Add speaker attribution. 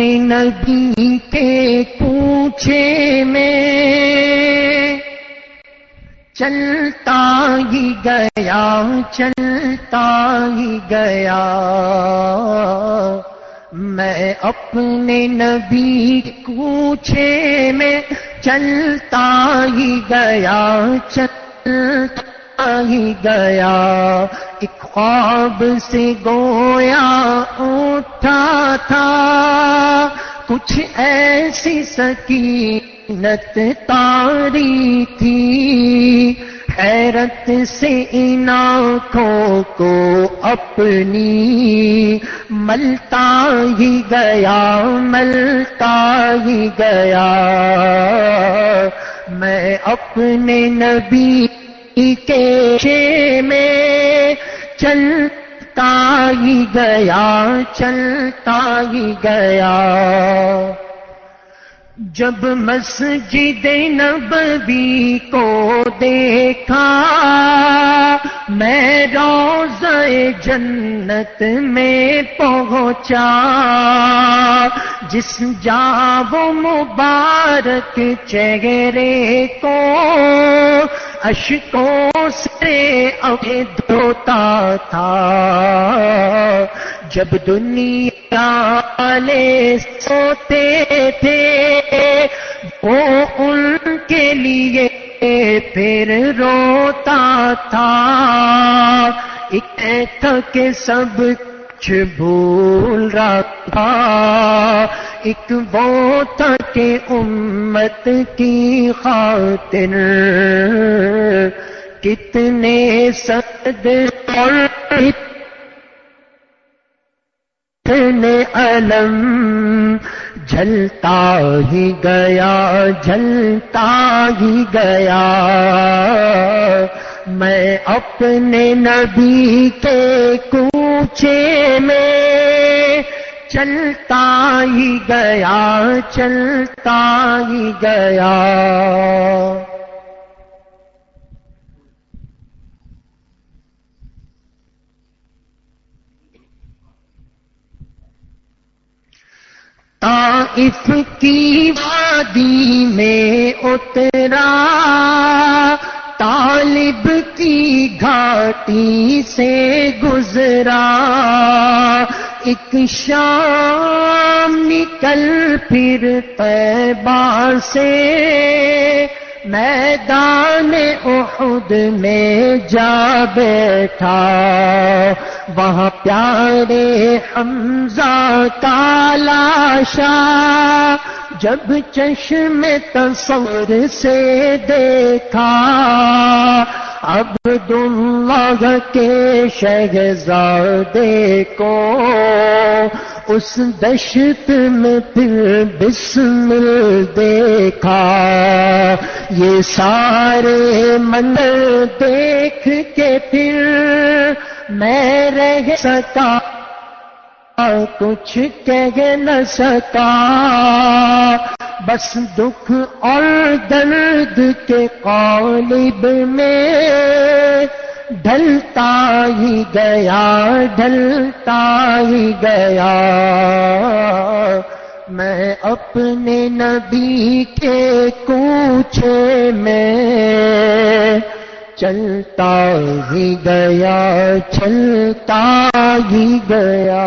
Speaker 1: نبی کے پوچھے میں، چلتا ہی گیا، چلتا ہی گیا۔ میں اپنے نبی کوچے میں، چلتا ہی گیا، چلتا ہی گیا ایک خواب سے گویا اٹھا تھا۔ کچھ ایسی سکینت تاری تھی۔ حیرت سے ان آنکھوں کو اپنی ملتا ہی گیا، ملتا ہی گیا۔ میں اپنے نبی کے میں چلتا ہی گیا، چلتا ہی گیا۔ جب مسجد نبوی کو دیکھا، میں روز جنت میں پہنچا۔ جس جا وہ مبارک چہرے کو اشکوں سے ابھی دھوتا تھا۔ جب دنیا والے سوتے تھے، وہ ان کے لیے پھر روتا تھا۔ ایک تھک سب کچھ بھول رہا تھا ایک وہ تھا کہ امت کی خاطر۔ کتنے سد اور علم۔ جلتا ہی گیا جلتا ہی گیا۔ میں اپنے نبی کے کوچے میں چلتا ہی گیا، چلتا ہی گیا۔ طائف کی وادی میں اترا، طالب گھاٹی سے گزرا۔ ایک شام نکل پھر پیبا سے۔ میدان احد میں جا بیٹھا۔ وہاں پیارے حمزہ کالاشا جب چشم تصور سے دیکھا۔ عبد اللہ کے شہزادے کو اس دشت میں پھر بسمل دیکھا۔ یہ سارے من دیکھ کے پھر میں رہ سکا۔ کچھ کہہ نہ سکا۔ بس دکھ اور درد کے قالب میں ڈھلتا ہی گیا، ڈھلتا ہی گیا۔ میں اپنے نبی کے کوچے میں چلتا ہی گیا، چلتا ہی گیا۔